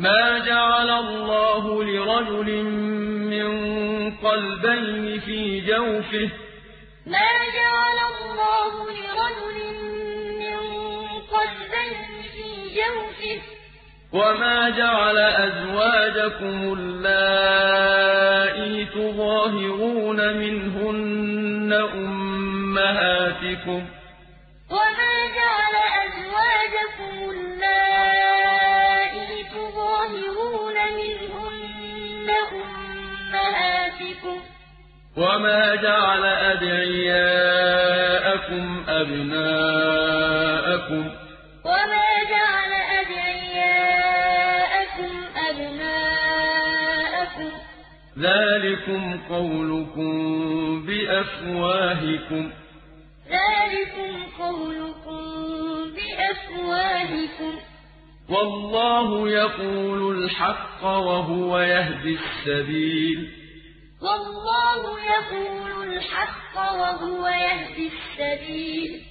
مَا جَعَلَ اللَّهُ لِرَجُلٍ مِّن قَلْبَيْنِ فِي جَوْفِهِ ۚ. وَمَا جَعَلَ أَزْوَاجَكُمُ اللَّائِي تُظَاهِرُونَ مِنْهُنَّ أُمَّهَاتِكُمْ. وَمَا جَعَلَ أَدْعِيَاءَكُمْ أَبْنَاءَكُمْ ۚ ذَٰلِكُمْ قَوْلُكُم بِأَفْوَاهِكُمْ ۖ وَاللَّهُ يَقُولُ الْحَقَّ وَهُوَ يَهْدِي السَّبِيلَ وَاللَّهُ يَقُولُ الْحَقَّ وَهُوَ يَهْدِي السَّبِيلَ.